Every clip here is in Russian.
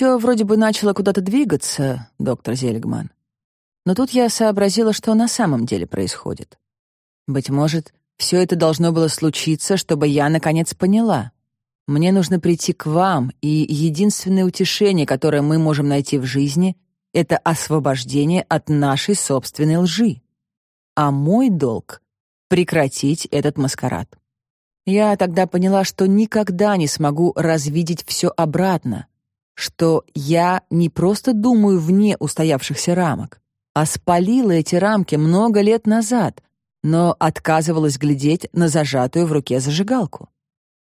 Все вроде бы начало куда-то двигаться, доктор Зельгман. Но тут я сообразила, что на самом деле происходит. Быть может, все это должно было случиться, чтобы я наконец поняла. Мне нужно прийти к вам, и единственное утешение, которое мы можем найти в жизни, это освобождение от нашей собственной лжи. А мой долг — прекратить этот маскарад. Я тогда поняла, что никогда не смогу развидеть все обратно, что я не просто думаю вне устоявшихся рамок, а спалила эти рамки много лет назад, но отказывалась глядеть на зажатую в руке зажигалку.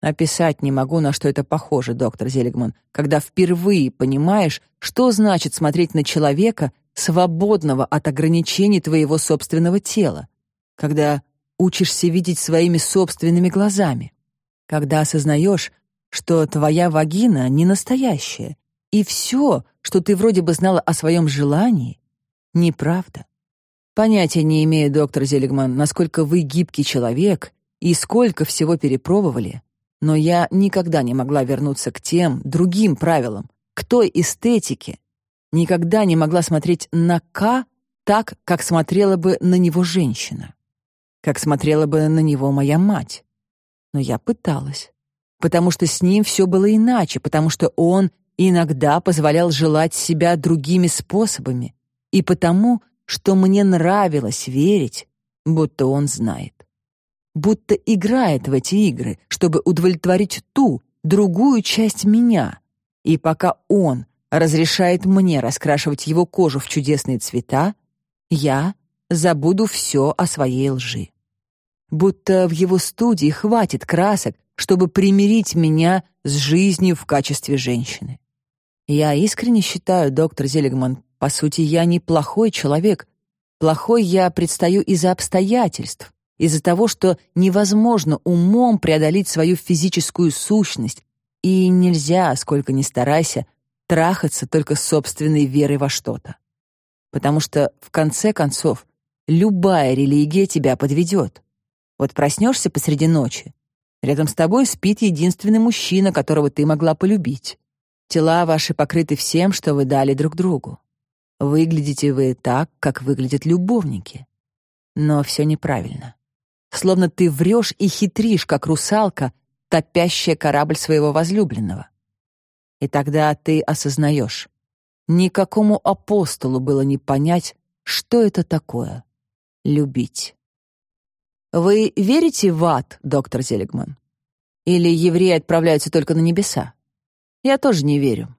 Описать не могу, на что это похоже, доктор Зелигман, когда впервые понимаешь, что значит смотреть на человека, свободного от ограничений твоего собственного тела, когда учишься видеть своими собственными глазами, когда осознаешь, что твоя вагина не настоящая, и все, что ты вроде бы знала о своем желании, неправда. Понятия не имею, доктор Зелигман, насколько вы гибкий человек и сколько всего перепробовали, но я никогда не могла вернуться к тем другим правилам, к той эстетике. Никогда не могла смотреть на К так, как смотрела бы на него женщина, как смотрела бы на него моя мать. Но я пыталась, потому что с ним все было иначе, потому что он иногда позволял желать себя другими способами, и потому, что мне нравилось верить, будто он знает будто играет в эти игры, чтобы удовлетворить ту, другую часть меня. И пока он разрешает мне раскрашивать его кожу в чудесные цвета, я забуду все о своей лжи. Будто в его студии хватит красок, чтобы примирить меня с жизнью в качестве женщины. Я искренне считаю, доктор Зелегман, по сути, я не плохой человек. Плохой я предстаю из-за обстоятельств, из-за того, что невозможно умом преодолеть свою физическую сущность, и нельзя, сколько ни старайся, трахаться только собственной верой во что-то. Потому что, в конце концов, любая религия тебя подведет. Вот проснешься посреди ночи, рядом с тобой спит единственный мужчина, которого ты могла полюбить. Тела ваши покрыты всем, что вы дали друг другу. Выглядите вы так, как выглядят любовники. Но все неправильно словно ты врешь и хитришь, как русалка, топящая корабль своего возлюбленного. И тогда ты осознаешь, никакому апостолу было не понять, что это такое — любить. Вы верите в ад, доктор Зелегман? Или евреи отправляются только на небеса? Я тоже не верю.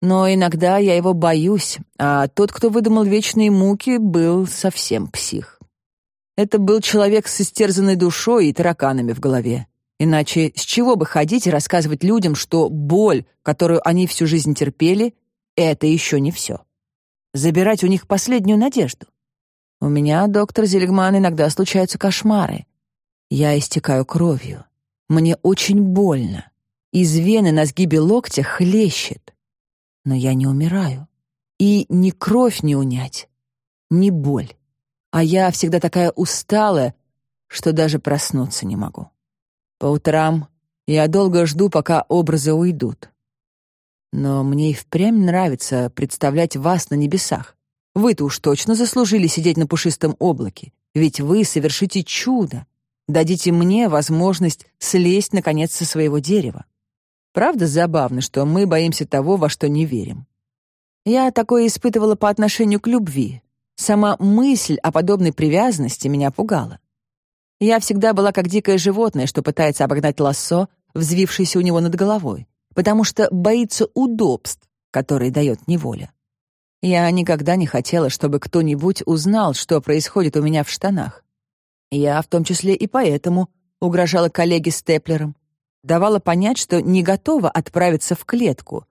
Но иногда я его боюсь, а тот, кто выдумал вечные муки, был совсем псих. Это был человек с истерзанной душой и тараканами в голове. Иначе с чего бы ходить и рассказывать людям, что боль, которую они всю жизнь терпели, это еще не все. Забирать у них последнюю надежду. У меня, доктор Зелегман, иногда случаются кошмары. Я истекаю кровью. Мне очень больно. Из вены на сгибе локтя хлещет. Но я не умираю. И ни кровь не унять, ни боль а я всегда такая усталая, что даже проснуться не могу. По утрам я долго жду, пока образы уйдут. Но мне и впрямь нравится представлять вас на небесах. Вы-то уж точно заслужили сидеть на пушистом облаке, ведь вы совершите чудо, дадите мне возможность слезть, наконец, со своего дерева. Правда забавно, что мы боимся того, во что не верим. Я такое испытывала по отношению к любви, Сама мысль о подобной привязанности меня пугала. Я всегда была как дикое животное, что пытается обогнать лассо, взвившееся у него над головой, потому что боится удобств, которые дает неволя. Я никогда не хотела, чтобы кто-нибудь узнал, что происходит у меня в штанах. Я, в том числе и поэтому, угрожала коллеге Степлером, давала понять, что не готова отправиться в клетку,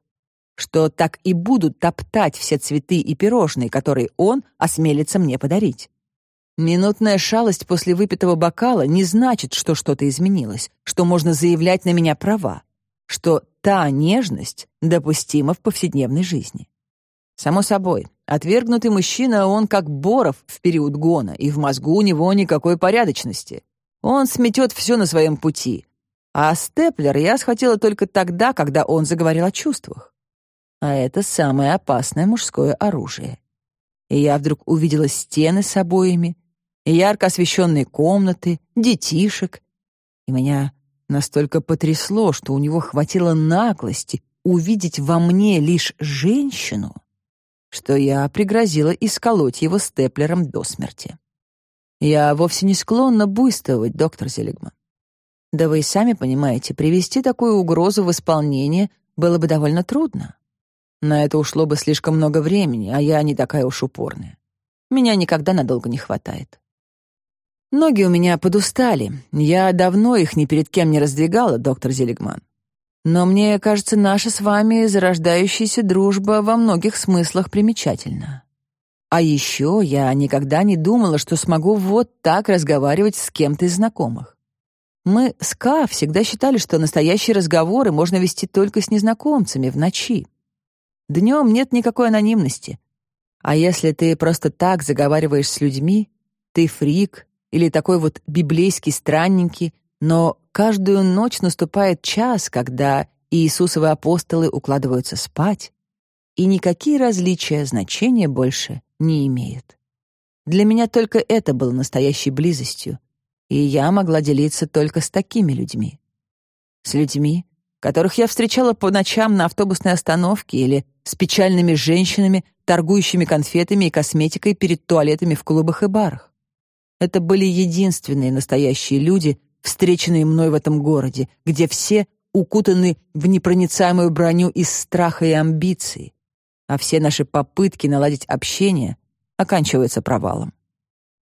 что так и будут топтать все цветы и пирожные, которые он осмелится мне подарить. Минутная шалость после выпитого бокала не значит, что что-то изменилось, что можно заявлять на меня права, что та нежность допустима в повседневной жизни. Само собой, отвергнутый мужчина, он как Боров в период гона, и в мозгу у него никакой порядочности. Он сметет все на своем пути. А Степлер я схватила только тогда, когда он заговорил о чувствах. А это самое опасное мужское оружие. И я вдруг увидела стены с обоями, ярко освещенные комнаты, детишек. И меня настолько потрясло, что у него хватило наглости увидеть во мне лишь женщину, что я пригрозила исколоть его степлером до смерти. Я вовсе не склонна буйствовать, доктор Зелигман. Да вы и сами понимаете, привести такую угрозу в исполнение было бы довольно трудно. На это ушло бы слишком много времени, а я не такая уж упорная. Меня никогда надолго не хватает. Ноги у меня подустали. Я давно их ни перед кем не раздвигала, доктор Зелигман. Но мне кажется, наша с вами зарождающаяся дружба во многих смыслах примечательна. А еще я никогда не думала, что смогу вот так разговаривать с кем-то из знакомых. Мы с Ка всегда считали, что настоящие разговоры можно вести только с незнакомцами в ночи. Днем нет никакой анонимности. А если ты просто так заговариваешь с людьми, ты фрик или такой вот библейский странненький, но каждую ночь наступает час, когда Иисусовы апостолы укладываются спать, и никакие различия значения больше не имеют. Для меня только это было настоящей близостью, и я могла делиться только с такими людьми. С людьми, которых я встречала по ночам на автобусной остановке или с печальными женщинами, торгующими конфетами и косметикой перед туалетами в клубах и барах. Это были единственные настоящие люди, встреченные мной в этом городе, где все укутаны в непроницаемую броню из страха и амбиций, а все наши попытки наладить общение оканчиваются провалом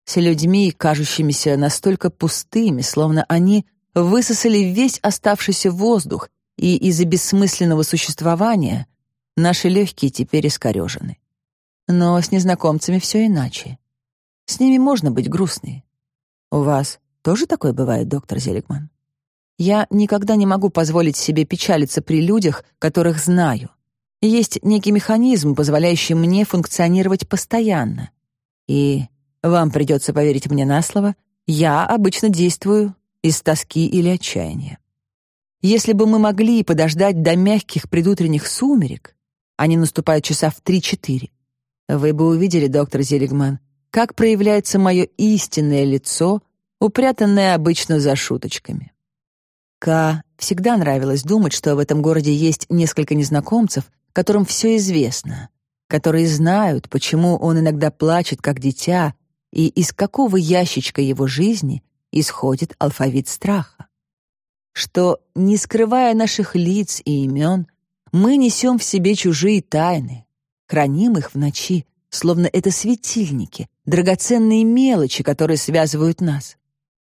с людьми, кажущимися настолько пустыми, словно они высосали весь оставшийся воздух, и из-за бессмысленного существования наши легкие теперь искорежены. Но с незнакомцами все иначе. С ними можно быть грустной. У вас тоже такое бывает, доктор Зелигман? Я никогда не могу позволить себе печалиться при людях, которых знаю. Есть некий механизм, позволяющий мне функционировать постоянно. И вам придется поверить мне на слово, я обычно действую из тоски или отчаяния. Если бы мы могли подождать до мягких предутренних сумерек, они наступают часа в три-четыре, вы бы увидели, доктор Зелигман, как проявляется мое истинное лицо, упрятанное обычно за шуточками. К всегда нравилось думать, что в этом городе есть несколько незнакомцев, которым все известно, которые знают, почему он иногда плачет, как дитя, и из какого ящичка его жизни исходит алфавит страха. Что, не скрывая наших лиц и имен, мы несем в себе чужие тайны, храним их в ночи, словно это светильники, драгоценные мелочи, которые связывают нас,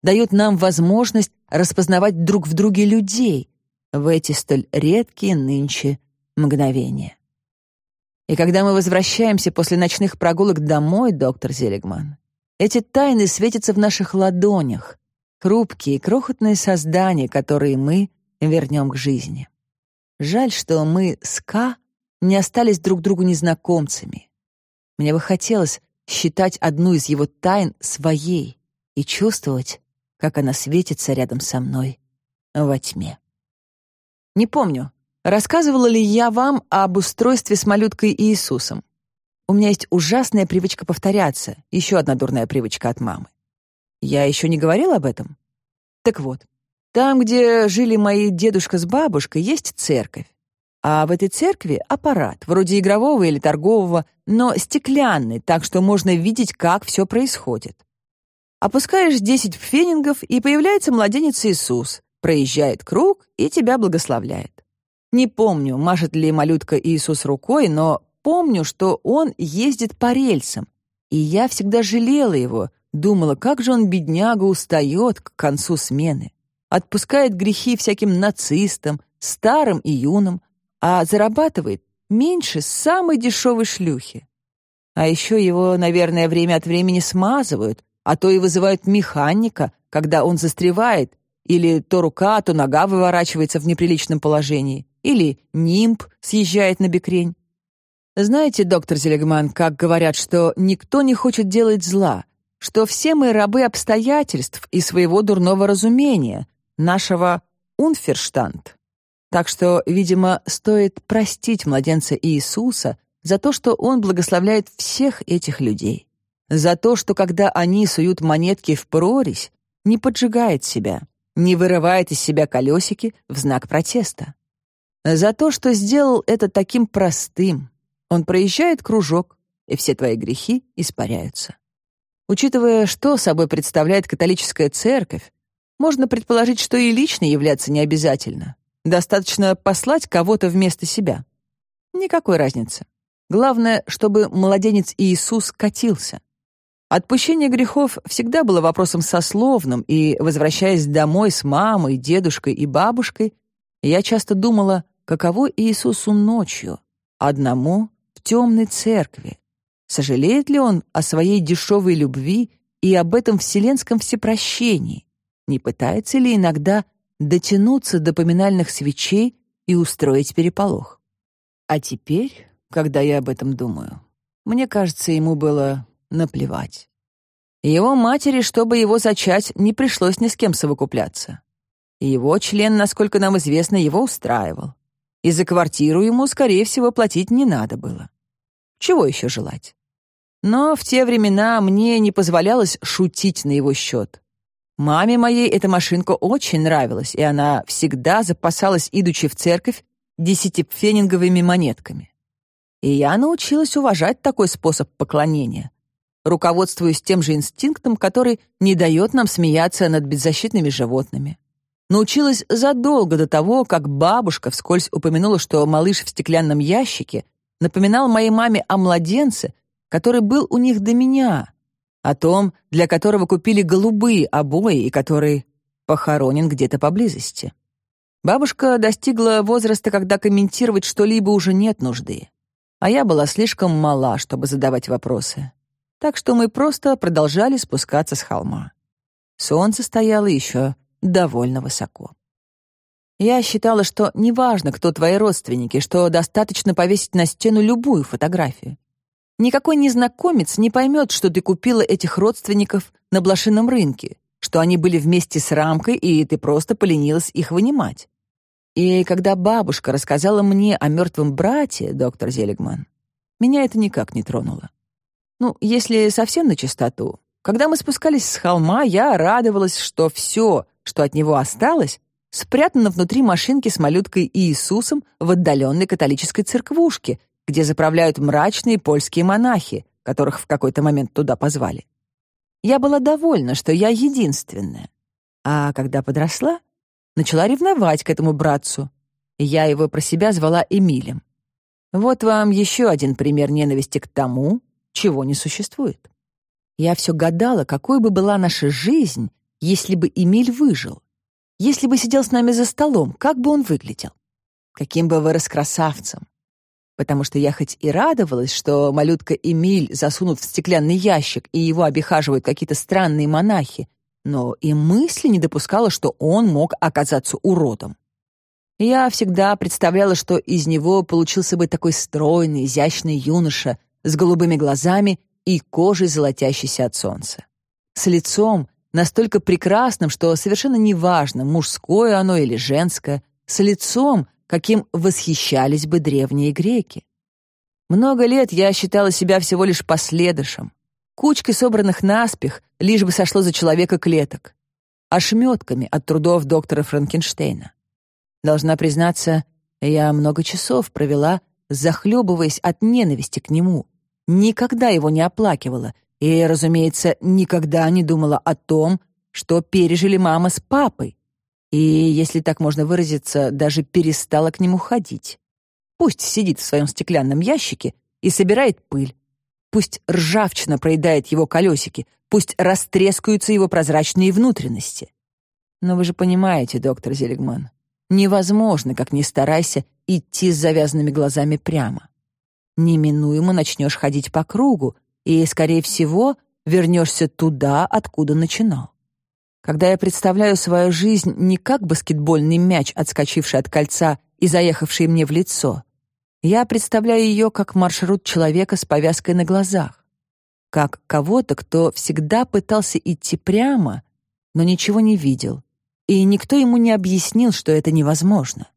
дают нам возможность распознавать друг в друге людей в эти столь редкие нынче мгновения. И когда мы возвращаемся после ночных прогулок домой, доктор Зелегман, эти тайны светятся в наших ладонях, хрупкие, крохотные создания, которые мы вернем к жизни. Жаль, что мы с Ка не остались друг другу незнакомцами. Мне бы хотелось считать одну из его тайн своей и чувствовать, как она светится рядом со мной во тьме. Не помню, рассказывала ли я вам об устройстве с малюткой Иисусом. У меня есть ужасная привычка повторяться, еще одна дурная привычка от мамы. Я еще не говорила об этом? Так вот, там, где жили мои дедушка с бабушкой, есть церковь. А в этой церкви аппарат, вроде игрового или торгового, но стеклянный, так что можно видеть, как все происходит. Опускаешь 10 пфенингов, и появляется младенец Иисус, проезжает круг и тебя благословляет. Не помню, машет ли малютка Иисус рукой, но помню, что он ездит по рельсам, и я всегда жалела его, думала, как же он, бедняга, устает к концу смены. Отпускает грехи всяким нацистам, старым и юным, а зарабатывает меньше самой дешевой шлюхи. А еще его, наверное, время от времени смазывают, а то и вызывают механика, когда он застревает, или то рука, то нога выворачивается в неприличном положении, или нимб съезжает на бекрень. Знаете, доктор Зелегман, как говорят, что никто не хочет делать зла, что все мы рабы обстоятельств и своего дурного разумения, нашего «унферштанд». Так что, видимо, стоит простить младенца Иисуса за то, что он благословляет всех этих людей. За то, что когда они суют монетки в прорезь, не поджигает себя, не вырывает из себя колесики в знак протеста. За то, что сделал это таким простым. Он проезжает кружок, и все твои грехи испаряются. Учитывая, что собой представляет католическая церковь, можно предположить, что и лично являться не обязательно. Достаточно послать кого-то вместо себя. Никакой разницы. Главное, чтобы младенец Иисус катился. Отпущение грехов всегда было вопросом сословным, и, возвращаясь домой с мамой, дедушкой и бабушкой, я часто думала, каково Иисусу ночью, одному темной церкви. Сожалеет ли он о своей дешевой любви и об этом вселенском всепрощении? Не пытается ли иногда дотянуться до поминальных свечей и устроить переполох? А теперь, когда я об этом думаю, мне кажется, ему было наплевать. Его матери, чтобы его зачать, не пришлось ни с кем совокупляться. его член, насколько нам известно, его устраивал. И за квартиру ему, скорее всего, платить не надо было. Чего еще желать? Но в те времена мне не позволялось шутить на его счет. Маме моей эта машинка очень нравилась, и она всегда запасалась, идучи в церковь, десятипфенинговыми монетками. И я научилась уважать такой способ поклонения, руководствуясь тем же инстинктом, который не дает нам смеяться над беззащитными животными. Научилась задолго до того, как бабушка вскользь упомянула, что малыш в стеклянном ящике напоминал моей маме о младенце, который был у них до меня, о том, для которого купили голубые обои и который похоронен где-то поблизости. Бабушка достигла возраста, когда комментировать что-либо уже нет нужды, а я была слишком мала, чтобы задавать вопросы так что мы просто продолжали спускаться с холма. Солнце стояло еще довольно высоко. Я считала, что неважно, кто твои родственники, что достаточно повесить на стену любую фотографию. Никакой незнакомец не поймет, что ты купила этих родственников на блошином рынке, что они были вместе с рамкой, и ты просто поленилась их вынимать. И когда бабушка рассказала мне о мертвом брате, доктор Зелегман, меня это никак не тронуло. Ну, если совсем на чистоту, когда мы спускались с холма, я радовалась, что все, что от него осталось, спрятано внутри машинки с малюткой Иисусом в отдаленной католической церквушке, где заправляют мрачные польские монахи, которых в какой-то момент туда позвали. Я была довольна, что я единственная. А когда подросла, начала ревновать к этому братцу, я его про себя звала Эмилем. Вот вам еще один пример ненависти к тому, чего не существует. Я все гадала, какой бы была наша жизнь, если бы Эмиль выжил. Если бы сидел с нами за столом, как бы он выглядел? Каким бы вырос красавцем? Потому что я хоть и радовалась, что малютка Эмиль засунут в стеклянный ящик и его обихаживают какие-то странные монахи, но и мысли не допускала, что он мог оказаться уродом. Я всегда представляла, что из него получился бы такой стройный, изящный юноша, с голубыми глазами и кожей, золотящейся от солнца. С лицом, настолько прекрасным, что совершенно неважно, мужское оно или женское, с лицом, каким восхищались бы древние греки. Много лет я считала себя всего лишь последышем, кучкой собранных наспех, лишь бы сошло за человека клеток, ошметками от трудов доктора Франкенштейна. Должна признаться, я много часов провела, захлебываясь от ненависти к нему, никогда его не оплакивала и, разумеется, никогда не думала о том, что пережили мама с папой, и, если так можно выразиться, даже перестала к нему ходить. Пусть сидит в своем стеклянном ящике и собирает пыль. Пусть ржавчина проедает его колесики, пусть растрескаются его прозрачные внутренности. Но вы же понимаете, доктор Зелегман, невозможно, как ни старайся, идти с завязанными глазами прямо неминуемо начнешь ходить по кругу и, скорее всего, вернешься туда, откуда начинал. Когда я представляю свою жизнь не как баскетбольный мяч, отскочивший от кольца и заехавший мне в лицо, я представляю ее как маршрут человека с повязкой на глазах, как кого-то, кто всегда пытался идти прямо, но ничего не видел, и никто ему не объяснил, что это невозможно.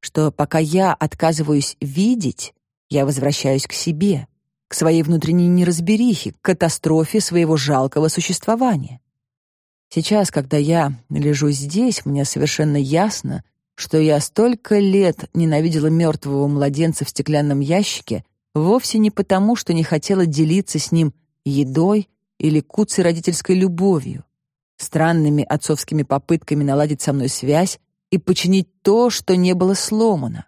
что пока я отказываюсь видеть, я возвращаюсь к себе, к своей внутренней неразберихе, к катастрофе своего жалкого существования. Сейчас, когда я лежу здесь, мне совершенно ясно, что я столько лет ненавидела мертвого младенца в стеклянном ящике вовсе не потому, что не хотела делиться с ним едой или куцей родительской любовью, странными отцовскими попытками наладить со мной связь и починить то, что не было сломано.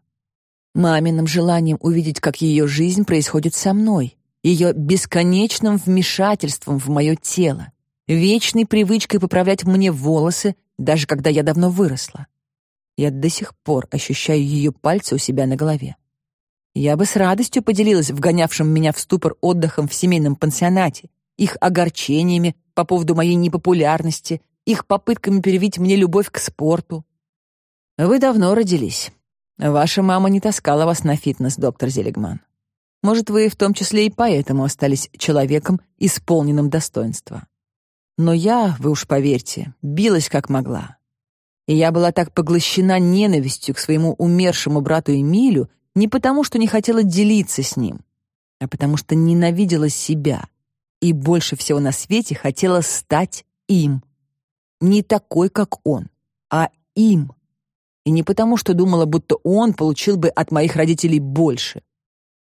Маминым желанием увидеть, как ее жизнь происходит со мной, ее бесконечным вмешательством в мое тело, вечной привычкой поправлять мне волосы, даже когда я давно выросла. Я до сих пор ощущаю ее пальцы у себя на голове. Я бы с радостью поделилась вгонявшим меня в ступор отдыхом в семейном пансионате, их огорчениями по поводу моей непопулярности, их попытками перевить мне любовь к спорту. Вы давно родились. Ваша мама не таскала вас на фитнес, доктор Зелегман. Может, вы в том числе и поэтому остались человеком, исполненным достоинства. Но я, вы уж поверьте, билась как могла. И я была так поглощена ненавистью к своему умершему брату Эмилю не потому, что не хотела делиться с ним, а потому что ненавидела себя и больше всего на свете хотела стать им. Не такой, как он, а им. И не потому, что думала, будто он получил бы от моих родителей больше,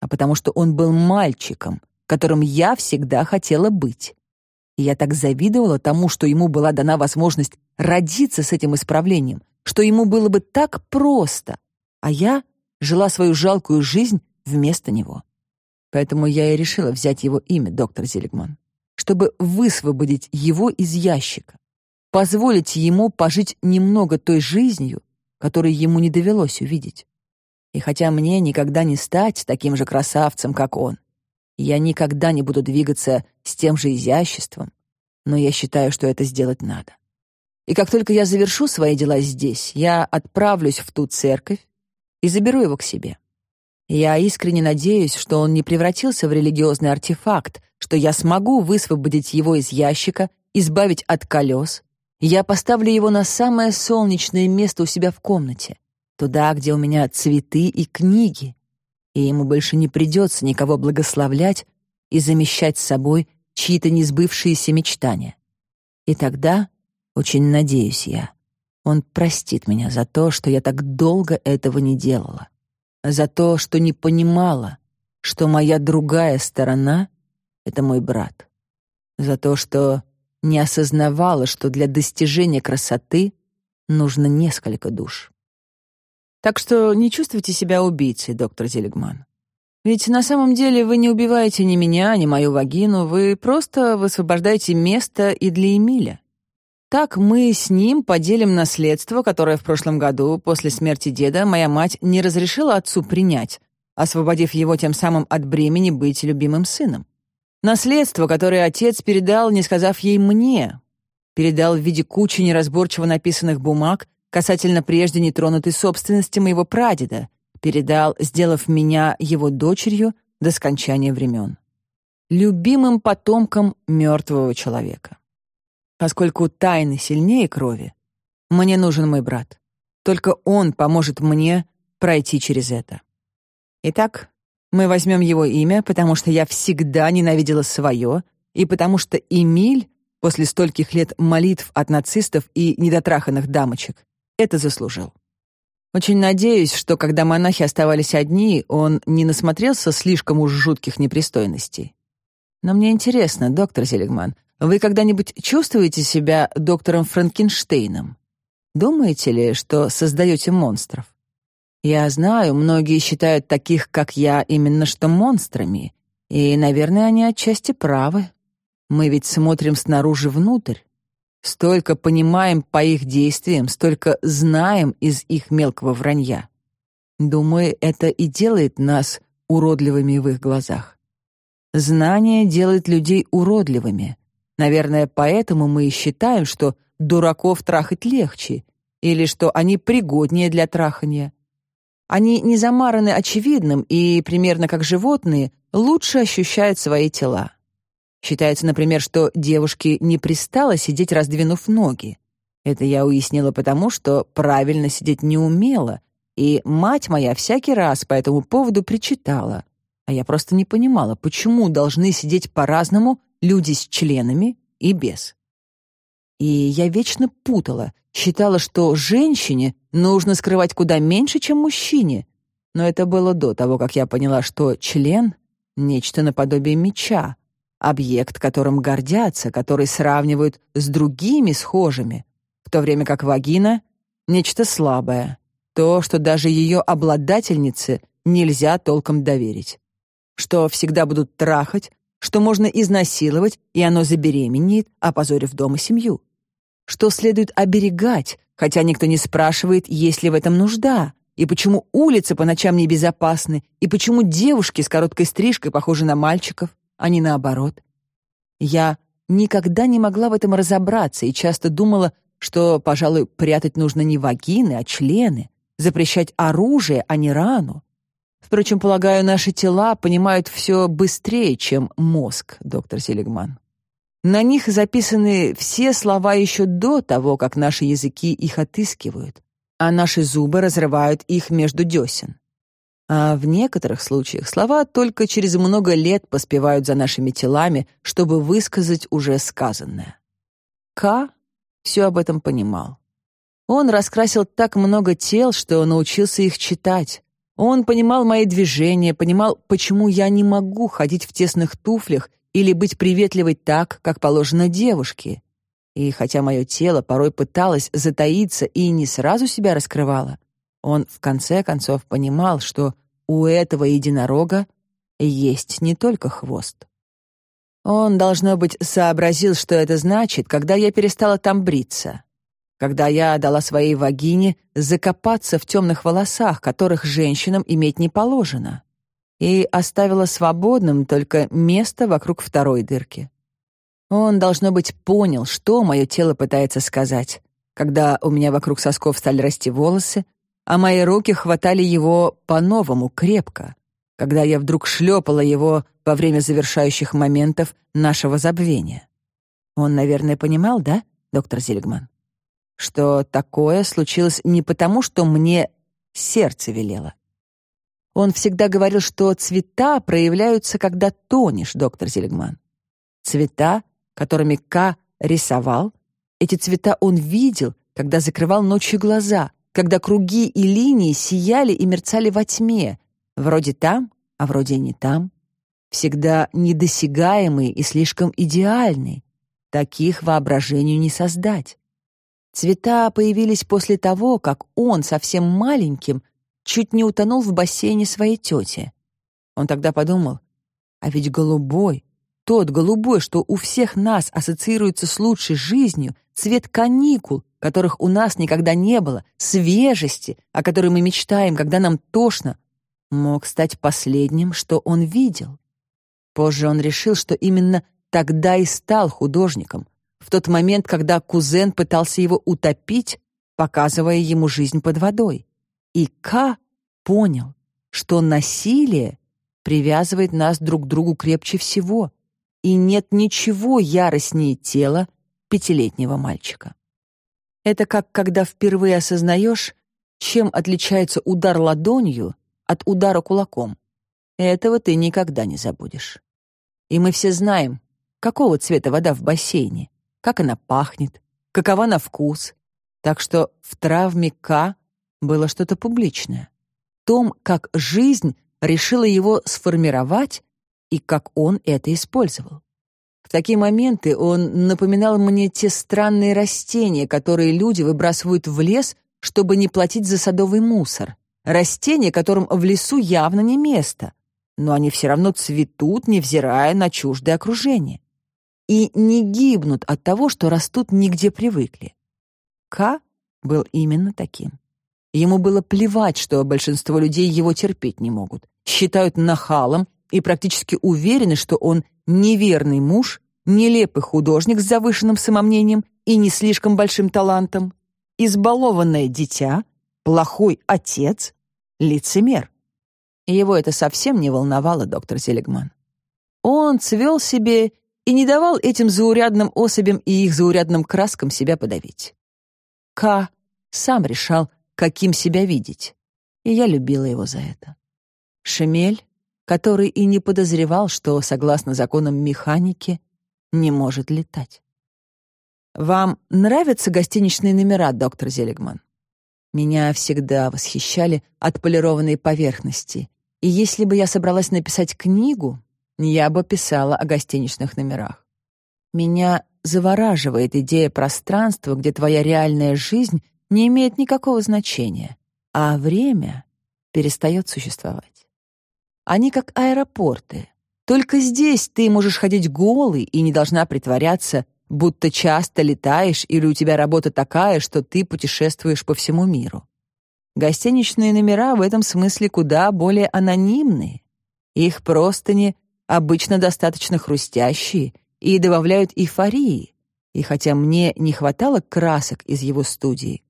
а потому что он был мальчиком, которым я всегда хотела быть. И я так завидовала тому, что ему была дана возможность родиться с этим исправлением, что ему было бы так просто, а я жила свою жалкую жизнь вместо него. Поэтому я и решила взять его имя, доктор Зелегман, чтобы высвободить его из ящика, позволить ему пожить немного той жизнью, который ему не довелось увидеть. И хотя мне никогда не стать таким же красавцем, как он, я никогда не буду двигаться с тем же изяществом, но я считаю, что это сделать надо. И как только я завершу свои дела здесь, я отправлюсь в ту церковь и заберу его к себе. Я искренне надеюсь, что он не превратился в религиозный артефакт, что я смогу высвободить его из ящика, избавить от колес, я поставлю его на самое солнечное место у себя в комнате, туда, где у меня цветы и книги, и ему больше не придется никого благословлять и замещать с собой чьи-то несбывшиеся мечтания. И тогда, очень надеюсь я, он простит меня за то, что я так долго этого не делала, за то, что не понимала, что моя другая сторона — это мой брат, за то, что не осознавала, что для достижения красоты нужно несколько душ. Так что не чувствуйте себя убийцей, доктор Зелегман. Ведь на самом деле вы не убиваете ни меня, ни мою вагину, вы просто высвобождаете место и для Эмиля. Так мы с ним поделим наследство, которое в прошлом году, после смерти деда, моя мать не разрешила отцу принять, освободив его тем самым от бремени быть любимым сыном. Наследство, которое отец передал, не сказав ей мне, передал в виде кучи неразборчиво написанных бумаг касательно прежде нетронутой собственности моего прадеда, передал, сделав меня его дочерью до скончания времен. Любимым потомком мертвого человека. Поскольку тайны сильнее крови, мне нужен мой брат. Только он поможет мне пройти через это. Итак, мы возьмем его имя, потому что я всегда ненавидела свое, и потому что Эмиль, после стольких лет молитв от нацистов и недотраханных дамочек, это заслужил. Очень надеюсь, что когда монахи оставались одни, он не насмотрелся слишком уж жутких непристойностей. Но мне интересно, доктор Зелегман, вы когда-нибудь чувствуете себя доктором Франкенштейном? Думаете ли, что создаете монстров? Я знаю, многие считают таких, как я, именно что монстрами, и, наверное, они отчасти правы. Мы ведь смотрим снаружи внутрь. Столько понимаем по их действиям, столько знаем из их мелкого вранья. Думаю, это и делает нас уродливыми в их глазах. Знание делает людей уродливыми. Наверное, поэтому мы и считаем, что дураков трахать легче, или что они пригоднее для трахания. Они не замараны очевидным и, примерно как животные, лучше ощущают свои тела. Считается, например, что девушке не пристало сидеть, раздвинув ноги. Это я уяснила потому, что правильно сидеть не умела, И мать моя всякий раз по этому поводу причитала. А я просто не понимала, почему должны сидеть по-разному люди с членами и без. И я вечно путала, считала, что женщине нужно скрывать куда меньше, чем мужчине. Но это было до того, как я поняла, что член — нечто наподобие меча, объект, которым гордятся, который сравнивают с другими схожими, в то время как вагина — нечто слабое, то, что даже ее обладательнице нельзя толком доверить, что всегда будут трахать, что можно изнасиловать, и оно забеременеет, опозорив дом и семью, что следует оберегать, хотя никто не спрашивает, есть ли в этом нужда, и почему улицы по ночам небезопасны, и почему девушки с короткой стрижкой похожи на мальчиков, а не наоборот. Я никогда не могла в этом разобраться и часто думала, что, пожалуй, прятать нужно не вагины, а члены, запрещать оружие, а не рану. Впрочем, полагаю, наши тела понимают все быстрее, чем мозг, доктор Селигман. На них записаны все слова еще до того, как наши языки их отыскивают, а наши зубы разрывают их между десен. А в некоторых случаях слова только через много лет поспевают за нашими телами, чтобы высказать уже сказанное. К все об этом понимал. Он раскрасил так много тел, что научился их читать. Он понимал мои движения, понимал, почему я не могу ходить в тесных туфлях или быть приветливой так, как положено девушке. И хотя мое тело порой пыталось затаиться и не сразу себя раскрывало, он в конце концов понимал, что у этого единорога есть не только хвост. Он, должно быть, сообразил, что это значит, когда я перестала там бриться, когда я дала своей вагине закопаться в темных волосах, которых женщинам иметь не положено, и оставила свободным только место вокруг второй дырки. Он, должно быть, понял, что мое тело пытается сказать, когда у меня вокруг сосков стали расти волосы, а мои руки хватали его по-новому крепко, когда я вдруг шлепала его во время завершающих моментов нашего забвения. Он, наверное, понимал, да, доктор Зельгман? Что такое случилось не потому, что мне сердце велело. Он всегда говорил, что цвета проявляются, когда тонешь, доктор Зельгман. Цвета, которыми К рисовал, эти цвета он видел, когда закрывал ночью глаза, когда круги и линии сияли и мерцали во тьме, вроде там, а вроде не там, всегда недосягаемые и слишком идеальные, таких воображению не создать. Цвета появились после того, как он совсем маленьким чуть не утонул в бассейне своей тети. Он тогда подумал, а ведь голубой, тот голубой, что у всех нас ассоциируется с лучшей жизнью, цвет каникул, которых у нас никогда не было, свежести, о которой мы мечтаем, когда нам тошно, мог стать последним, что он видел. Позже он решил, что именно тогда и стал художником, в тот момент, когда кузен пытался его утопить, показывая ему жизнь под водой. И К понял, что насилие привязывает нас друг к другу крепче всего, и нет ничего яростнее тела пятилетнего мальчика. Это как когда впервые осознаешь, чем отличается удар ладонью от удара кулаком. Этого ты никогда не забудешь. И мы все знаем, какого цвета вода в бассейне, как она пахнет, какова на вкус. Так что в травме К было что-то публичное. Том, как жизнь решила его сформировать и как он это использовал. В такие моменты он напоминал мне те странные растения, которые люди выбрасывают в лес, чтобы не платить за садовый мусор. Растения, которым в лесу явно не место, но они все равно цветут, невзирая на чуждое окружение. И не гибнут от того, что растут нигде привыкли. К был именно таким. Ему было плевать, что большинство людей его терпеть не могут, считают нахалом и практически уверены, что он неверный муж, нелепый художник с завышенным самомнением и не слишком большим талантом, избалованное дитя, плохой отец, лицемер. Его это совсем не волновало, доктор Зелегман. Он цвел себе и не давал этим заурядным особям и их заурядным краскам себя подавить. К сам решал, каким себя видеть. и я любила его за это. Шемель, который и не подозревал, что, согласно законам механики, не может летать. «Вам нравятся гостиничные номера, доктор Зелегман?» Меня всегда восхищали отполированные поверхности, и если бы я собралась написать книгу, я бы писала о гостиничных номерах. Меня завораживает идея пространства, где твоя реальная жизнь не имеет никакого значения, а время перестает существовать. Они как аэропорты. Только здесь ты можешь ходить голый и не должна притворяться, будто часто летаешь или у тебя работа такая, что ты путешествуешь по всему миру. Гостиничные номера в этом смысле куда более анонимные. Их простыни обычно достаточно хрустящие и добавляют эйфории. И хотя мне не хватало красок из его студии,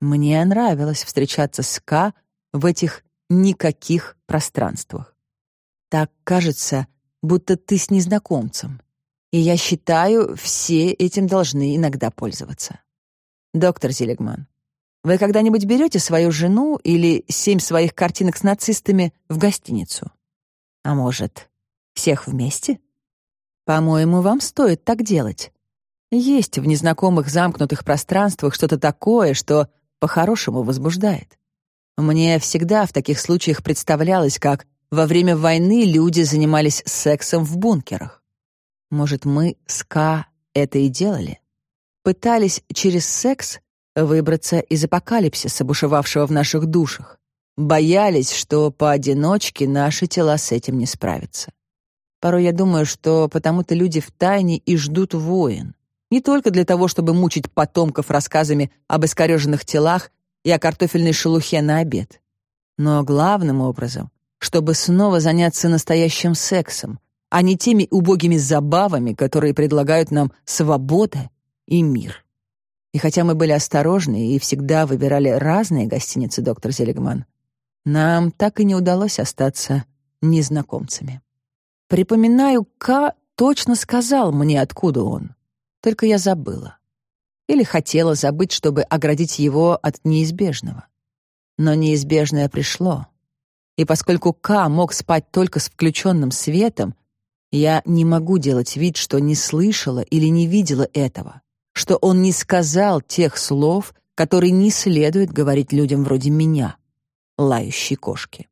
мне нравилось встречаться с К в этих никаких пространствах. Так кажется, будто ты с незнакомцем. И я считаю, все этим должны иногда пользоваться. Доктор Зелегман, вы когда-нибудь берете свою жену или семь своих картинок с нацистами в гостиницу? А может, всех вместе? По-моему, вам стоит так делать. Есть в незнакомых замкнутых пространствах что-то такое, что по-хорошему возбуждает. Мне всегда в таких случаях представлялось, как во время войны люди занимались сексом в бункерах. Может, мы с К это и делали? Пытались через секс выбраться из апокалипсиса, бушевавшего в наших душах. Боялись, что поодиночке наши тела с этим не справятся. Порой я думаю, что потому-то люди втайне и ждут воин. Не только для того, чтобы мучить потомков рассказами об искореженных телах и о картофельной шелухе на обед. Но главным образом, чтобы снова заняться настоящим сексом, а не теми убогими забавами, которые предлагают нам свобода и мир. И хотя мы были осторожны и всегда выбирали разные гостиницы, доктор Зелегман, нам так и не удалось остаться незнакомцами. Припоминаю, К точно сказал мне, откуда он. Только я забыла. Или хотела забыть, чтобы оградить его от неизбежного. Но неизбежное пришло. И поскольку К мог спать только с включенным светом, я не могу делать вид, что не слышала или не видела этого, что он не сказал тех слов, которые не следует говорить людям вроде меня, лающей кошки.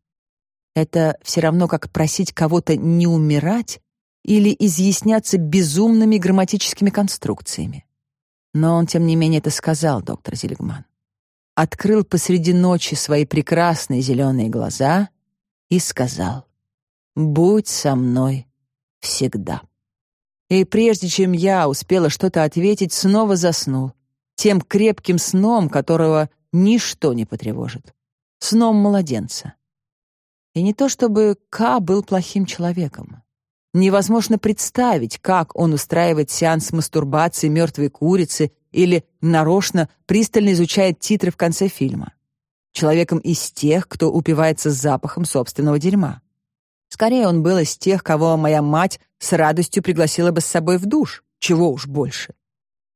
Это все равно, как просить кого-то не умирать или изъясняться безумными грамматическими конструкциями. Но он, тем не менее, это сказал, доктор Зельгман. Открыл посреди ночи свои прекрасные зеленые глаза и сказал «Будь со мной всегда». И прежде чем я успела что-то ответить, снова заснул, тем крепким сном, которого ничто не потревожит, сном младенца. И не то чтобы К был плохим человеком. Невозможно представить, как он устраивает сеанс мастурбации мертвой курицы или нарочно пристально изучает титры в конце фильма. Человеком из тех, кто упивается запахом собственного дерьма. Скорее, он был из тех, кого моя мать с радостью пригласила бы с собой в душ. Чего уж больше.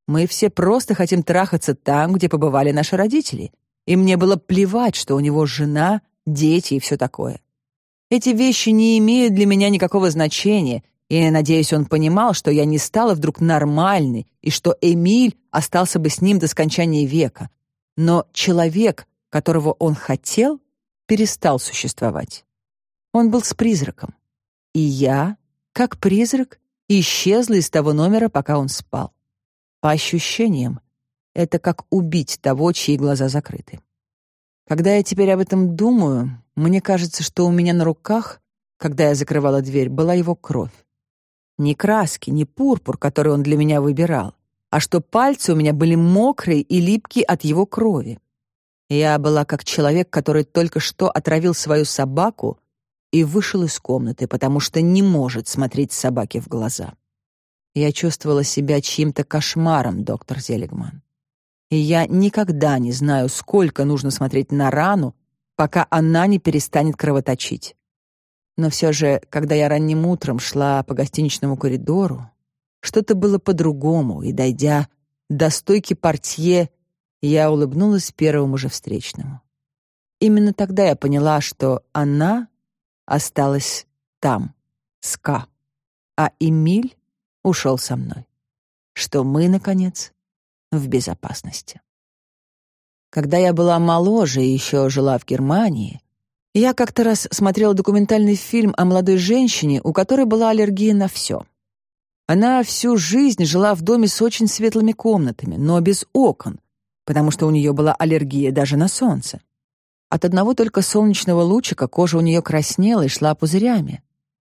Мы все просто хотим трахаться там, где побывали наши родители. И мне было плевать, что у него жена, дети и все такое. Эти вещи не имеют для меня никакого значения, и, надеюсь, он понимал, что я не стала вдруг нормальной и что Эмиль остался бы с ним до скончания века. Но человек, которого он хотел, перестал существовать. Он был с призраком. И я, как призрак, исчезла из того номера, пока он спал. По ощущениям, это как убить того, чьи глаза закрыты. Когда я теперь об этом думаю, мне кажется, что у меня на руках, когда я закрывала дверь, была его кровь. Не краски, не пурпур, который он для меня выбирал, а что пальцы у меня были мокрые и липкие от его крови. Я была как человек, который только что отравил свою собаку и вышел из комнаты, потому что не может смотреть собаке в глаза. Я чувствовала себя чьим-то кошмаром, доктор Зелегман и я никогда не знаю, сколько нужно смотреть на рану, пока она не перестанет кровоточить. Но все же, когда я ранним утром шла по гостиничному коридору, что-то было по-другому, и, дойдя до стойки портье, я улыбнулась первому же встречному. Именно тогда я поняла, что она осталась там, с К, а Эмиль ушел со мной. Что мы, наконец, в безопасности. Когда я была моложе и еще жила в Германии, я как-то раз смотрела документальный фильм о молодой женщине, у которой была аллергия на все. Она всю жизнь жила в доме с очень светлыми комнатами, но без окон, потому что у нее была аллергия даже на солнце. От одного только солнечного лучика кожа у нее краснела и шла пузырями.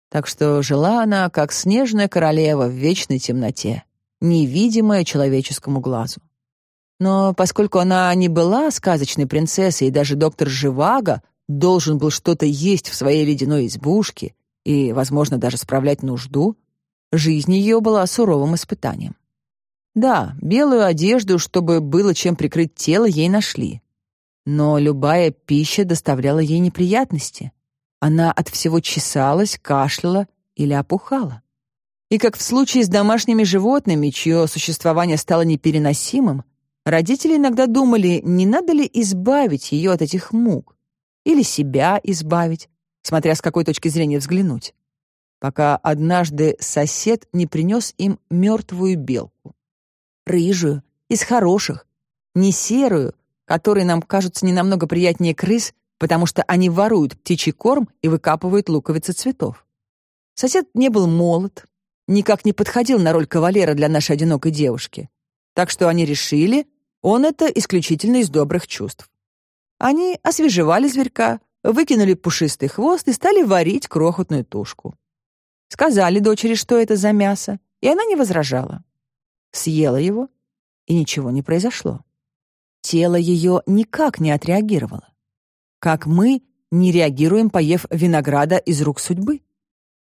Так что жила она, как снежная королева в вечной темноте, невидимая человеческому глазу. Но поскольку она не была сказочной принцессой, и даже доктор Живаго должен был что-то есть в своей ледяной избушке и, возможно, даже справлять нужду, жизнь ее была суровым испытанием. Да, белую одежду, чтобы было чем прикрыть тело, ей нашли. Но любая пища доставляла ей неприятности. Она от всего чесалась, кашляла или опухала. И как в случае с домашними животными, чье существование стало непереносимым, родители иногда думали, не надо ли избавить ее от этих мук или себя избавить, смотря с какой точки зрения взглянуть, пока однажды сосед не принес им мертвую белку. Рыжую, из хороших, не серую, которые нам кажутся не намного приятнее крыс, потому что они воруют птичий корм и выкапывают луковицы цветов. Сосед не был молод, никак не подходил на роль кавалера для нашей одинокой девушки. Так что они решили, он это исключительно из добрых чувств. Они освежевали зверька, выкинули пушистый хвост и стали варить крохотную тушку. Сказали дочери, что это за мясо, и она не возражала. Съела его, и ничего не произошло. Тело ее никак не отреагировало. Как мы не реагируем, поев винограда из рук судьбы.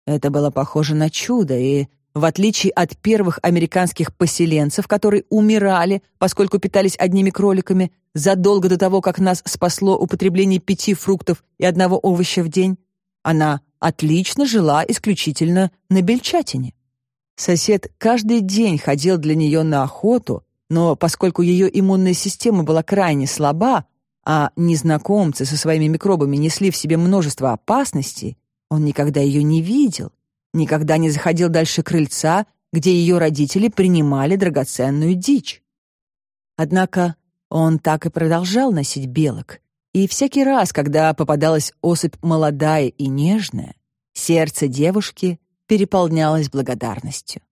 Это было похоже на чудо, и в отличие от первых американских поселенцев, которые умирали, поскольку питались одними кроликами, задолго до того, как нас спасло употребление пяти фруктов и одного овоща в день, она отлично жила исключительно на бельчатине. Сосед каждый день ходил для нее на охоту, но поскольку ее иммунная система была крайне слаба, а незнакомцы со своими микробами несли в себе множество опасностей, он никогда ее не видел никогда не заходил дальше крыльца, где ее родители принимали драгоценную дичь. Однако он так и продолжал носить белок, и всякий раз, когда попадалась особь молодая и нежная, сердце девушки переполнялось благодарностью.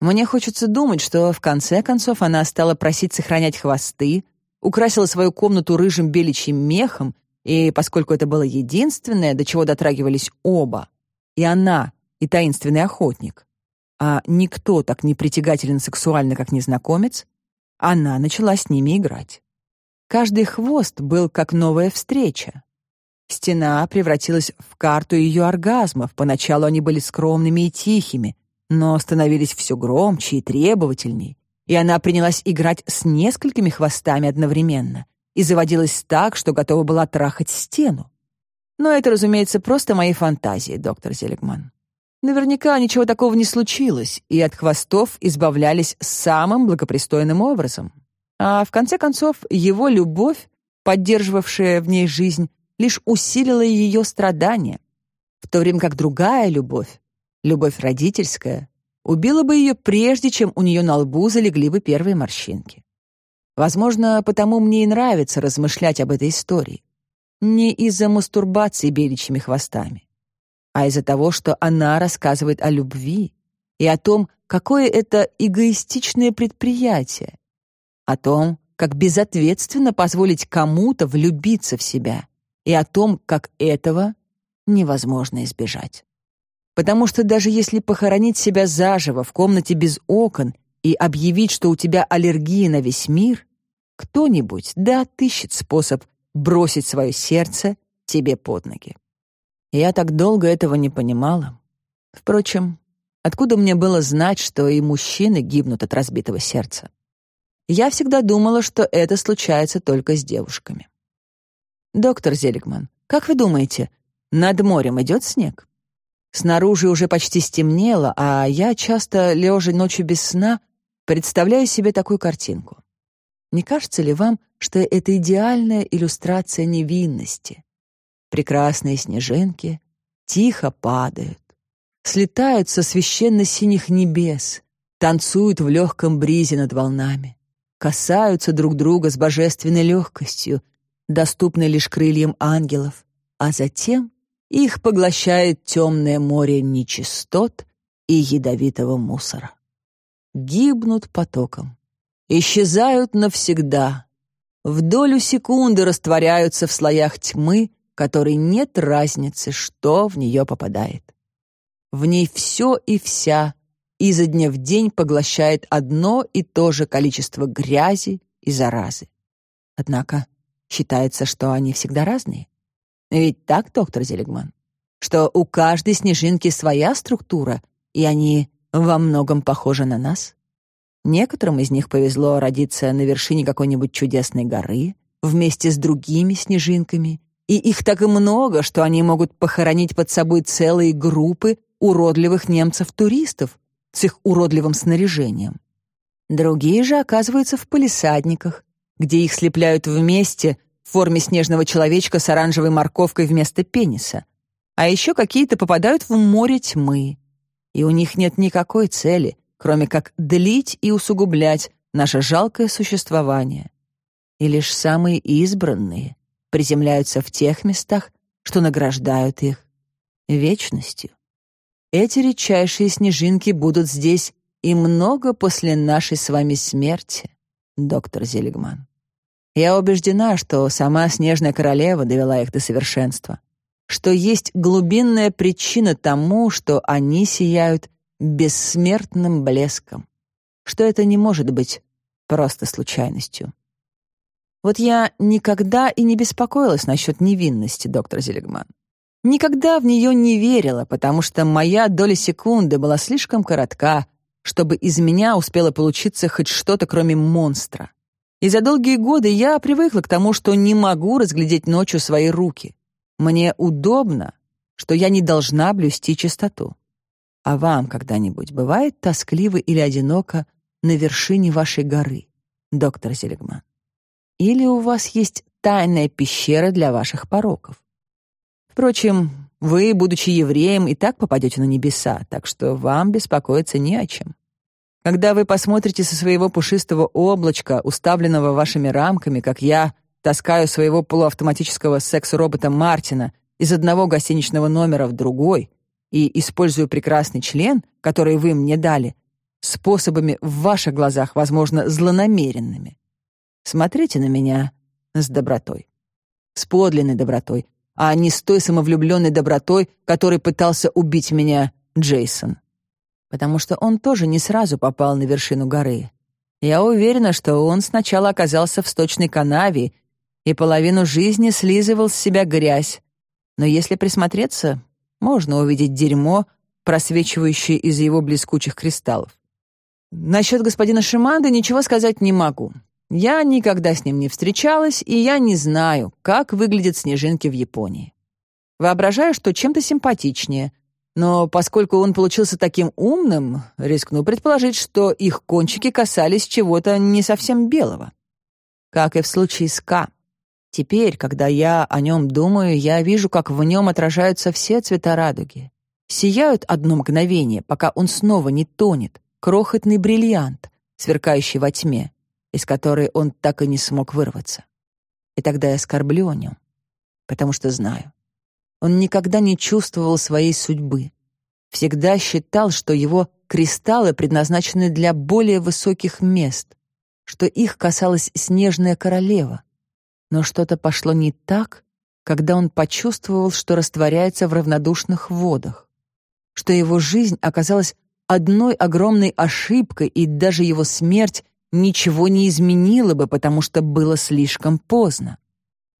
Мне хочется думать, что в конце концов она стала просить сохранять хвосты, украсила свою комнату рыжим беличьим мехом, и поскольку это было единственное, до чего дотрагивались оба, и она, и таинственный охотник, а никто так не притягателен сексуально, как незнакомец, она начала с ними играть. Каждый хвост был как новая встреча. Стена превратилась в карту ее оргазмов. Поначалу они были скромными и тихими, но становились все громче и требовательней. И она принялась играть с несколькими хвостами одновременно и заводилась так, что готова была трахать стену. Но это, разумеется, просто мои фантазии, доктор Зелегман. Наверняка ничего такого не случилось, и от хвостов избавлялись самым благопристойным образом. А в конце концов, его любовь, поддерживавшая в ней жизнь, лишь усилила ее страдания, в то время как другая любовь, любовь родительская, убила бы ее прежде, чем у нее на лбу залегли бы первые морщинки. Возможно, потому мне и нравится размышлять об этой истории не из-за мастурбации беличьими хвостами, а из-за того, что она рассказывает о любви и о том, какое это эгоистичное предприятие, о том, как безответственно позволить кому-то влюбиться в себя, и о том, как этого невозможно избежать. Потому что даже если похоронить себя заживо в комнате без окон и объявить, что у тебя аллергия на весь мир, кто-нибудь да отыщет способ бросить свое сердце тебе под ноги. Я так долго этого не понимала. Впрочем, откуда мне было знать, что и мужчины гибнут от разбитого сердца? Я всегда думала, что это случается только с девушками. Доктор Зелигман, как вы думаете, над морем идет снег? Снаружи уже почти стемнело, а я часто, лежа ночью без сна, представляю себе такую картинку. Не кажется ли вам, что это идеальная иллюстрация невинности? Прекрасные снежинки тихо падают, слетают со священно-синих небес, танцуют в легком бризе над волнами, касаются друг друга с божественной легкостью, доступной лишь крыльям ангелов, а затем их поглощает темное море нечистот и ядовитого мусора. Гибнут потоком, исчезают навсегда, в долю секунды растворяются в слоях тьмы, которой нет разницы, что в нее попадает. В ней все и вся изо дня в день поглощает одно и то же количество грязи и заразы. Однако считается, что они всегда разные. Ведь так, доктор Зелегман? Что у каждой снежинки своя структура, и они во многом похожи на нас? Некоторым из них повезло родиться на вершине какой-нибудь чудесной горы вместе с другими снежинками, и их так и много, что они могут похоронить под собой целые группы уродливых немцев-туристов с их уродливым снаряжением. Другие же оказываются в палисадниках, где их слепляют вместе в форме снежного человечка с оранжевой морковкой вместо пениса. А еще какие-то попадают в море тьмы. И у них нет никакой цели, кроме как длить и усугублять наше жалкое существование. И лишь самые избранные приземляются в тех местах, что награждают их вечностью. Эти редчайшие снежинки будут здесь и много после нашей с вами смерти, доктор Зелигман. Я убеждена, что сама Снежная Королева довела их до совершенства, что есть глубинная причина тому, что они сияют бессмертным блеском, что это не может быть просто случайностью. Вот я никогда и не беспокоилась насчет невинности, доктор Зелегман. Никогда в нее не верила, потому что моя доля секунды была слишком коротка, чтобы из меня успело получиться хоть что-то, кроме монстра. И за долгие годы я привыкла к тому, что не могу разглядеть ночью свои руки. Мне удобно, что я не должна блюсти чистоту. А вам когда-нибудь бывает тоскливо или одиноко на вершине вашей горы, доктор Зелегман? Или у вас есть тайная пещера для ваших пороков? Впрочем, вы, будучи евреем, и так попадете на небеса, так что вам беспокоиться не о чем. Когда вы посмотрите со своего пушистого облачка, уставленного вашими рамками, как я таскаю своего полуавтоматического секс-робота Мартина из одного гостиничного номера в другой и использую прекрасный член, который вы мне дали, способами в ваших глазах, возможно, злонамеренными. Смотрите на меня с добротой. С подлинной добротой, а не с той самовлюбленной добротой, которой пытался убить меня Джейсон потому что он тоже не сразу попал на вершину горы. Я уверена, что он сначала оказался в сточной канаве и половину жизни слизывал с себя грязь. Но если присмотреться, можно увидеть дерьмо, просвечивающее из его блескучих кристаллов. Насчет господина Шиманды ничего сказать не могу. Я никогда с ним не встречалась, и я не знаю, как выглядят снежинки в Японии. Воображаю, что чем-то симпатичнее — но поскольку он получился таким умным, рискну предположить, что их кончики касались чего-то не совсем белого. Как и в случае с К. Теперь, когда я о нем думаю, я вижу, как в нем отражаются все цвета радуги. Сияют одно мгновение, пока он снова не тонет, крохотный бриллиант, сверкающий во тьме, из которой он так и не смог вырваться. И тогда я скорблю о нем, потому что знаю, он никогда не чувствовал своей судьбы. Всегда считал, что его кристаллы предназначены для более высоких мест, что их касалась снежная королева. Но что-то пошло не так, когда он почувствовал, что растворяется в равнодушных водах, что его жизнь оказалась одной огромной ошибкой, и даже его смерть ничего не изменила бы, потому что было слишком поздно.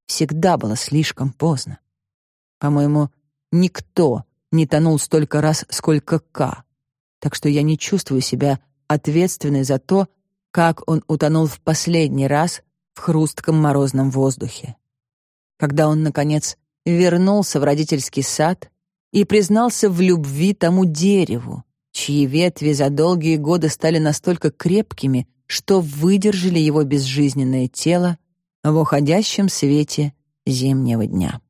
Всегда было слишком поздно. По-моему, никто не тонул столько раз, сколько К. Так что я не чувствую себя ответственной за то, как он утонул в последний раз в хрустком морозном воздухе. Когда он, наконец, вернулся в родительский сад и признался в любви тому дереву, чьи ветви за долгие годы стали настолько крепкими, что выдержали его безжизненное тело в уходящем свете зимнего дня.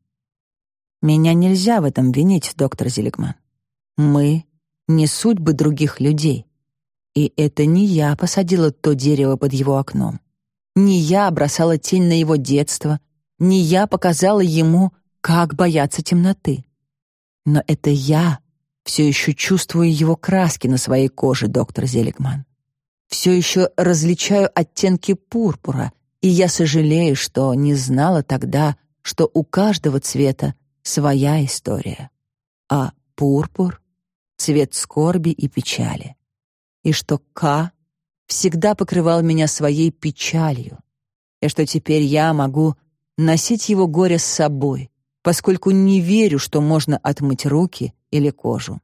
Меня нельзя в этом винить, доктор Зелегман. Мы — не судьбы других людей. И это не я посадила то дерево под его окном. Не я бросала тень на его детство, не я показала ему, как бояться темноты. Но это я все еще чувствую его краски на своей коже, доктор Зелегман. Все еще различаю оттенки пурпура, и я сожалею, что не знала тогда, что у каждого цвета своя история. А пурпур — цвет скорби и печали. И что К всегда покрывал меня своей печалью, и что теперь я могу носить его горе с собой, поскольку не верю, что можно отмыть руки или кожу.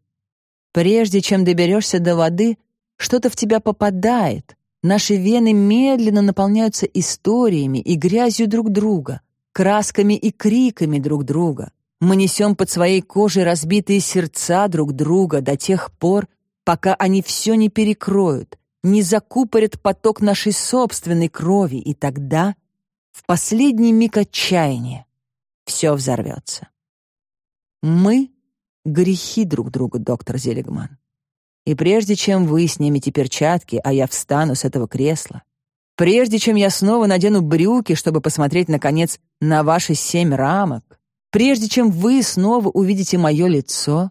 Прежде чем доберешься до воды, что-то в тебя попадает, наши вены медленно наполняются историями и грязью друг друга, красками и криками друг друга. Мы несем под своей кожей разбитые сердца друг друга до тех пор, пока они все не перекроют, не закупорят поток нашей собственной крови, и тогда, в последний миг отчаяния, все взорвется. Мы — грехи друг другу, доктор Зелегман. И прежде чем вы снимете перчатки, а я встану с этого кресла, прежде чем я снова надену брюки, чтобы посмотреть, наконец, на ваши семь рамок, прежде чем вы снова увидите мое лицо,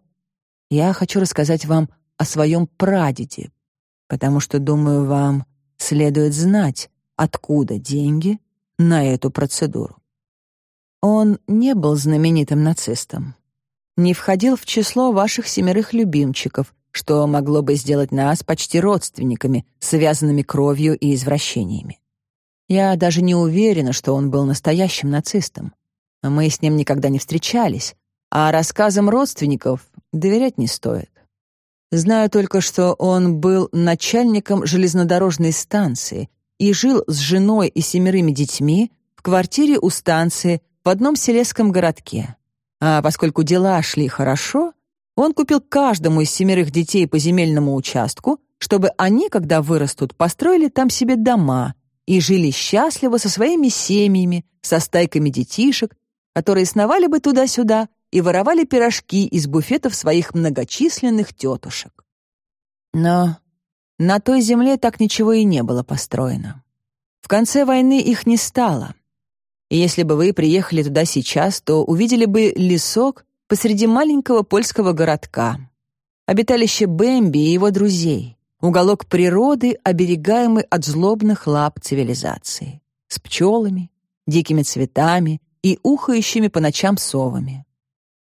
я хочу рассказать вам о своем прадеде, потому что, думаю, вам следует знать, откуда деньги на эту процедуру. Он не был знаменитым нацистом, не входил в число ваших семерых любимчиков, что могло бы сделать нас почти родственниками, связанными кровью и извращениями. Я даже не уверена, что он был настоящим нацистом. Мы с ним никогда не встречались, а рассказам родственников доверять не стоит. Знаю только, что он был начальником железнодорожной станции и жил с женой и семерыми детьми в квартире у станции в одном селесском городке. А поскольку дела шли хорошо, он купил каждому из семерых детей по земельному участку, чтобы они, когда вырастут, построили там себе дома и жили счастливо со своими семьями, со стайками детишек, которые сновали бы туда-сюда и воровали пирожки из буфетов своих многочисленных тетушек. Но на той земле так ничего и не было построено. В конце войны их не стало. И если бы вы приехали туда сейчас, то увидели бы лесок посреди маленького польского городка, обиталище Бэмби и его друзей, уголок природы, оберегаемый от злобных лап цивилизации, с пчелами, дикими цветами и ухающими по ночам совами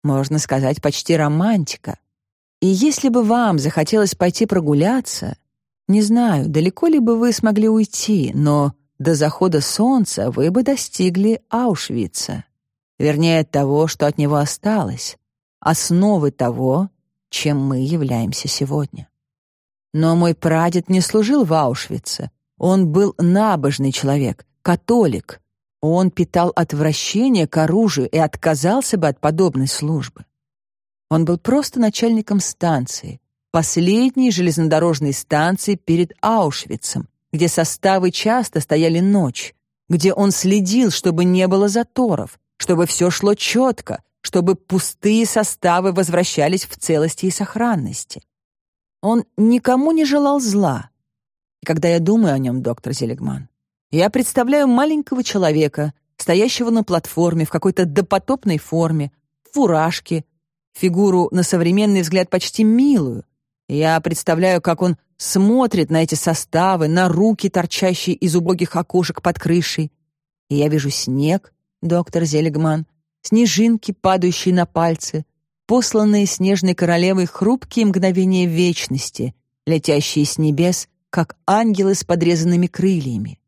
можно сказать, почти романтика. И если бы вам захотелось пойти прогуляться, не знаю, далеко ли бы вы смогли уйти, но до захода солнца вы бы достигли Аушвица. Вернее, того, что от него осталось, основы того, чем мы являемся сегодня. Но мой прадед не служил в Аушвице. Он был набожный человек, католик, он питал отвращение к оружию и отказался бы от подобной службы. Он был просто начальником станции, последней железнодорожной станции перед Аушвицем, где составы часто стояли ночь, где он следил, чтобы не было заторов, чтобы все шло четко, чтобы пустые составы возвращались в целости и сохранности. Он никому не желал зла. И когда я думаю о нем, доктор Зелегман, я представляю маленького человека, стоящего на платформе в какой-то допотопной форме, в фуражке, фигуру на современный взгляд почти милую. Я представляю, как он смотрит на эти составы, на руки, торчащие из убогих окошек под крышей. И я вижу снег, доктор Зелегман, снежинки, падающие на пальцы, посланные снежной королевой хрупкие мгновения вечности, летящие с небес, как ангелы с подрезанными крыльями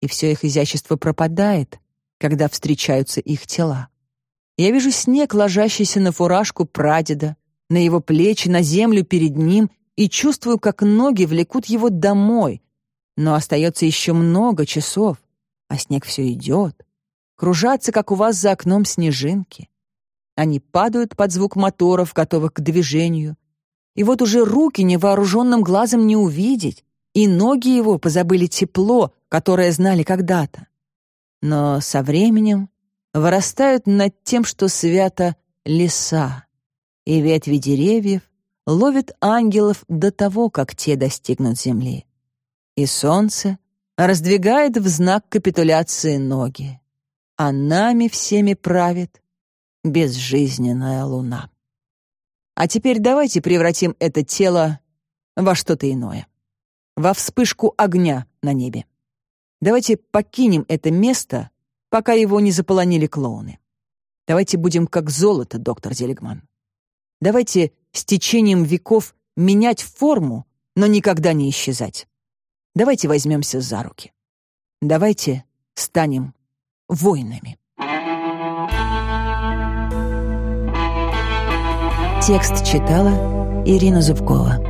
и все их изящество пропадает, когда встречаются их тела. Я вижу снег, ложащийся на фуражку прадеда, на его плечи, на землю перед ним, и чувствую, как ноги влекут его домой. Но остается еще много часов, а снег все идет. Кружатся, как у вас за окном, снежинки. Они падают под звук моторов, готовых к движению. И вот уже руки невооруженным глазом не увидеть, и ноги его позабыли тепло, которое знали когда-то. Но со временем вырастают над тем, что свято леса, и ветви деревьев ловят ангелов до того, как те достигнут земли. И солнце раздвигает в знак капитуляции ноги, а нами всеми правит безжизненная луна. А теперь давайте превратим это тело во что-то иное. Во вспышку огня на небе. Давайте покинем это место, пока его не заполонили клоуны. Давайте будем как золото, доктор Зелегман. Давайте с течением веков менять форму, но никогда не исчезать. Давайте возьмемся за руки. Давайте станем воинами. Текст читала Ирина Зубкова.